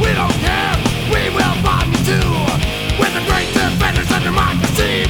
We don't care. We will fight too. We're the great defenders of democracy.